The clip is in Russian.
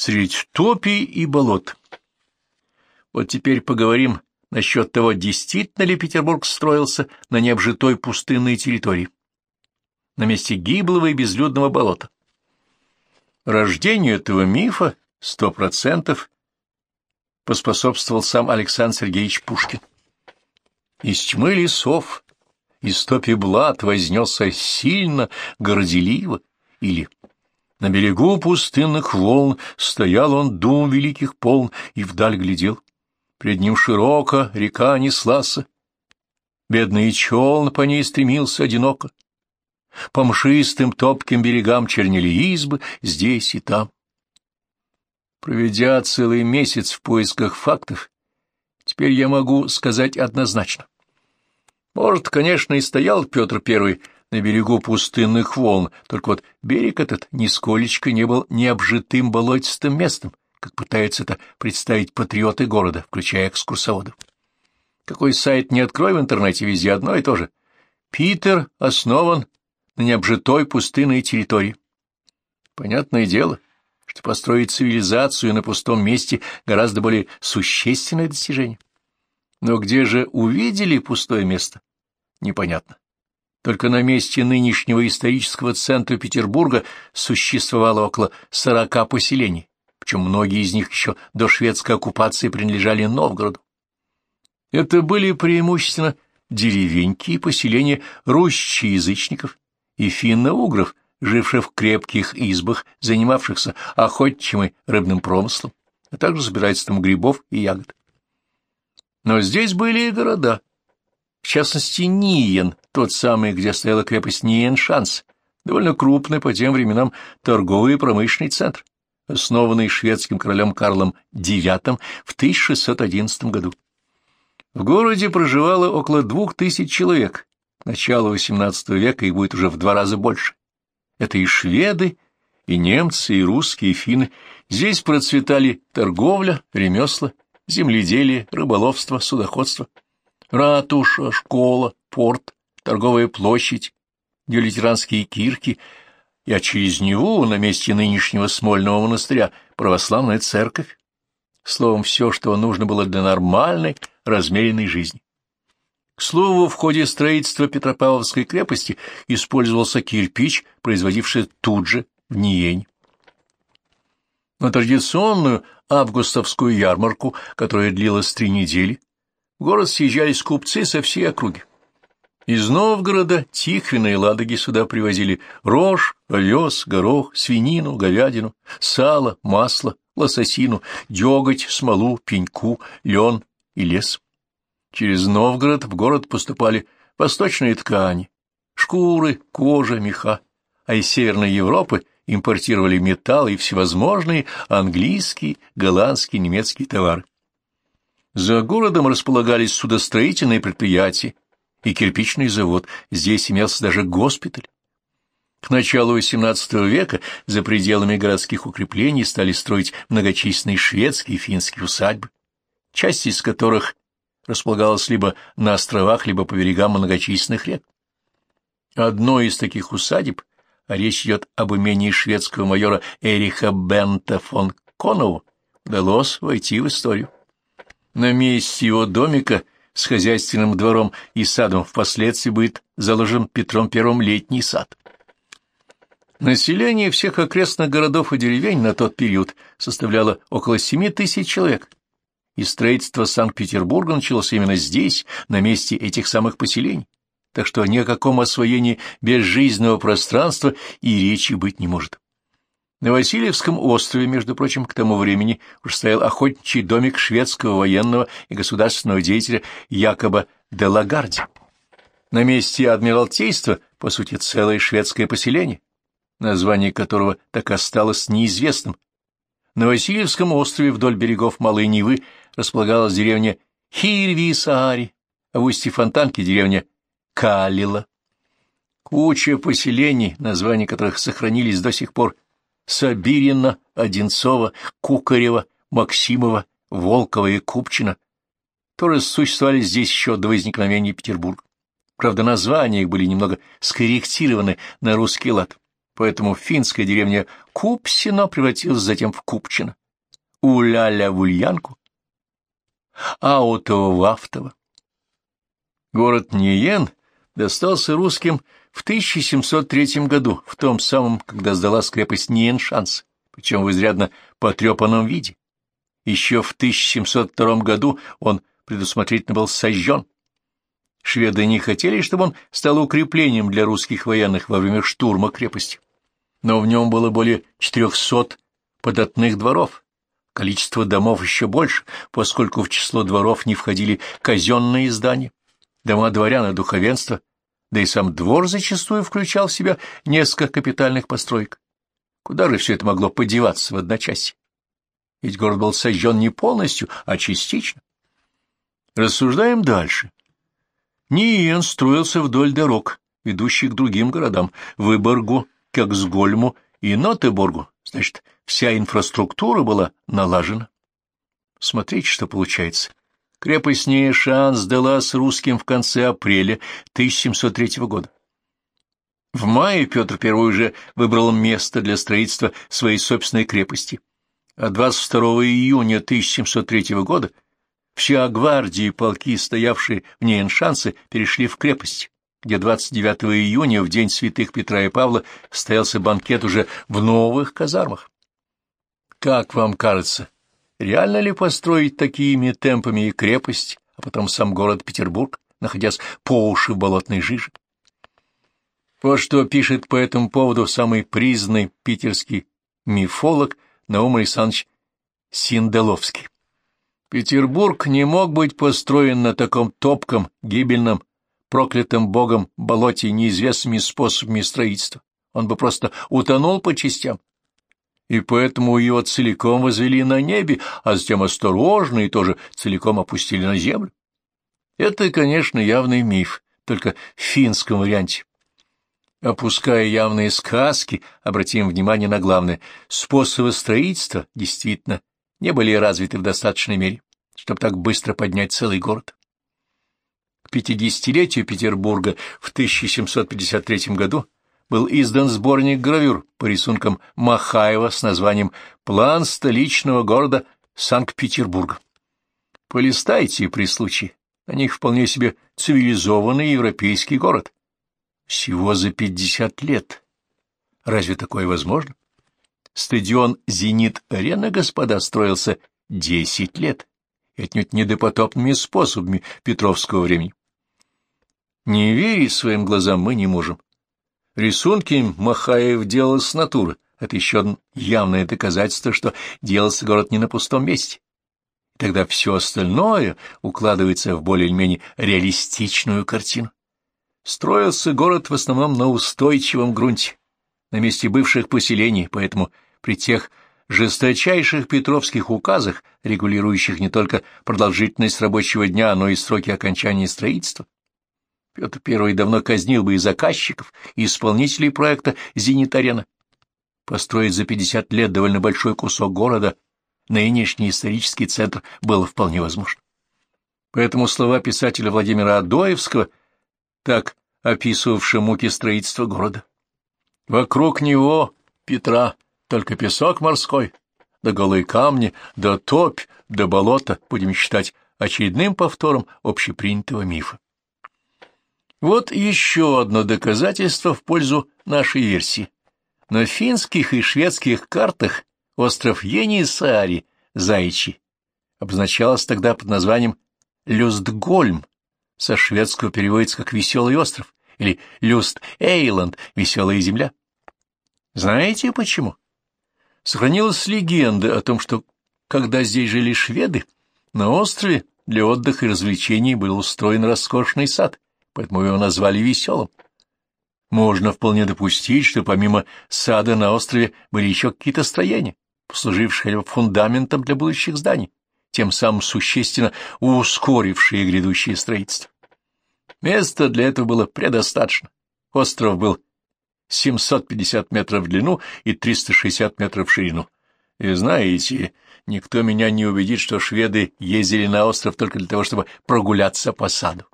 среди топий и болот. Вот теперь поговорим насчет того, действительно ли Петербург строился на необжитой пустынной территории, на месте гиблого и безлюдного болота. Рождению этого мифа сто процентов поспособствовал сам Александр Сергеевич Пушкин. Из тьмы лесов, из топи блат вознесся сильно, горделиво, или на берегу пустынных волн стоял он дум великих полн и вдаль глядел. Пред ним широко река неслася, бедный челн по ней стремился одиноко. По мшистым топким берегам чернели избы здесь и там. Проведя целый месяц в поисках фактов, теперь я могу сказать однозначно. Может, конечно, и стоял Петр Первый на берегу пустынных волн, только вот берег этот нисколечко не был необжитым болотистым местом, как пытаются это представить патриоты города, включая экскурсоводов. Какой сайт не открой в интернете, везде одно и то же. Питер основан на необжитой пустынной территории. Понятное дело, что построить цивилизацию на пустом месте гораздо более существенное достижение. Но где же увидели пустое место? Непонятно. Только на месте нынешнего исторического центра Петербурга существовало около сорока поселений, причем многие из них еще до шведской оккупации принадлежали Новгороду. Это были преимущественно деревеньки и поселения русчеязычников и финно-угров, живших в крепких избах, занимавшихся охотчим и рыбным промыслом, а также собирательством грибов и ягод. Но здесь были и города, в частности Ниен, тот самый, где стояла крепость Ниен-Шанс, довольно крупный по тем временам торговый и промышленный центр основанный шведским королем Карлом IX в 1611 году. В городе проживало около двух тысяч человек. К началу XVIII века их будет уже в два раза больше. Это и шведы, и немцы, и русские, и финны. Здесь процветали торговля, ремесла, земледелие, рыболовство, судоходство. Ратуша, школа, порт, торговая площадь, где лютеранские кирки — а через него, на месте нынешнего Смольного монастыря, православная церковь. Словом, все, что нужно было для нормальной, размеренной жизни. К слову, в ходе строительства Петропавловской крепости использовался кирпич, производивший тут же, в Ниень. На традиционную августовскую ярмарку, которая длилась три недели, в город съезжались купцы со всей округи. Из Новгорода, Тихвина и Ладоги сюда привозили рожь, овес, горох, свинину, говядину, сало, масло, лососину, деготь, смолу, пеньку, лен и лес. Через Новгород в город поступали восточные ткани, шкуры, кожа, меха, а из Северной Европы импортировали металл и всевозможные английские, голландские, немецкие товары. За городом располагались судостроительные предприятия, и кирпичный завод, здесь имелся даже госпиталь. К началу XVIII века за пределами городских укреплений стали строить многочисленные шведские и финские усадьбы, часть из которых располагалась либо на островах, либо по берегам многочисленных рек. Одной из таких усадеб, а речь идет об имении шведского майора Эриха Бента фон Конову, удалось войти в историю. На месте его домика с хозяйственным двором и садом впоследствии будет заложен Петром Первым летний сад. Население всех окрестных городов и деревень на тот период составляло около семи тысяч человек, и строительство Санкт-Петербурга началось именно здесь, на месте этих самых поселений, так что ни о каком освоении безжизненного пространства и речи быть не может. На Васильевском острове, между прочим, к тому времени уж стоял охотничий домик шведского военного и государственного деятеля Якоба де Лагарди. На месте Адмиралтейства, по сути, целое шведское поселение, название которого так осталось неизвестным. На Васильевском острове вдоль берегов Малой Невы располагалась деревня Хирви-Саари, а в устье Фонтанки деревня Калила. Куча поселений, названия которых сохранились до сих пор, Сабирина, Одинцова, Кукарева, Максимова, Волкова и Купчина тоже существовали здесь еще до возникновения Петербурга. Правда, названия их были немного скорректированы на русский лад. поэтому финская деревня Купсино превратилась затем в Купчино, Уляля в Ульянку, Аутово в Автово. Город Ниен достался русским в 1703 году, в том самом, когда сдалась крепость Ниеншанс, причем в изрядно потрепанном виде. Еще в 1702 году он предусмотрительно был сожжен. Шведы не хотели, чтобы он стал укреплением для русских военных во время штурма крепости. Но в нем было более 400 податных дворов. Количество домов еще больше, поскольку в число дворов не входили казенные здания дома дворян и духовенства, да и сам двор зачастую включал в себя несколько капитальных построек. Куда же все это могло подеваться в одночасье? Ведь город был сожжен не полностью, а частично. Рассуждаем дальше. Ниен строился вдоль дорог, ведущих к другим городам, Выборгу, Кексгольму и Нотеборгу. Значит, вся инфраструктура была налажена. Смотрите, что получается. Крепость Нейшан сдалась русским в конце апреля 1703 года. В мае Петр I уже выбрал место для строительства своей собственной крепости, а 22 июня 1703 года вся гвардия и полки, стоявшие в Нейншансе, перешли в крепость, где 29 июня, в день святых Петра и Павла, состоялся банкет уже в новых казармах. Как вам кажется, Реально ли построить такими темпами и крепость, а потом сам город Петербург, находясь по уши в болотной жиже? Вот что пишет по этому поводу самый признанный питерский мифолог Наум Александрович Синделовский. Петербург не мог быть построен на таком топком, гибельном, проклятым богом болоте неизвестными способами строительства. Он бы просто утонул по частям и поэтому ее целиком возвели на небе, а затем осторожно и тоже целиком опустили на землю. Это, конечно, явный миф, только в финском варианте. Опуская явные сказки, обратим внимание на главное. Способы строительства действительно не были развиты в достаточной мере, чтобы так быстро поднять целый город. К пятидесятилетию Петербурга в 1753 году был издан сборник гравюр по рисункам Махаева с названием «План столичного города Санкт-Петербурга». Полистайте при случае, на них вполне себе цивилизованный европейский город. Всего за пятьдесят лет. Разве такое возможно? Стадион «Зенит-арена», господа, строился десять лет, и отнюдь недопотопными способами Петровского времени. Не верить своим глазам мы не можем. Рисунки Махаев делал с натуры. Это еще одно явное доказательство, что делался город не на пустом месте. Тогда все остальное укладывается в более-менее реалистичную картину. Строился город в основном на устойчивом грунте, на месте бывших поселений, поэтому при тех жесточайших петровских указах, регулирующих не только продолжительность рабочего дня, но и сроки окончания строительства, Петр I давно казнил бы и заказчиков, и исполнителей проекта «Зенит-арена». Построить за 50 лет довольно большой кусок города, нынешний исторический центр, было вполне возможно. Поэтому слова писателя Владимира Адоевского, так описывавшего муки строительства города. Вокруг него, Петра, только песок морской, да голые камни, да топь, да болото, будем считать очередным повтором общепринятого мифа. Вот еще одно доказательство в пользу нашей версии. На финских и шведских картах остров Енисари, Зайчи, обозначался тогда под названием Люстгольм, со шведского переводится как «веселый остров» или Люст-Эйланд, «веселая земля». Знаете почему? Сохранилась легенда о том, что когда здесь жили шведы, на острове для отдыха и развлечений был устроен роскошный сад — поэтому его назвали веселым. Можно вполне допустить, что помимо сада на острове были еще какие-то строения, послужившие фундаментом для будущих зданий, тем самым существенно ускорившие грядущее строительство. Места для этого было предостаточно. Остров был 750 метров в длину и 360 метров в ширину. И знаете, никто меня не убедит, что шведы ездили на остров только для того, чтобы прогуляться по саду.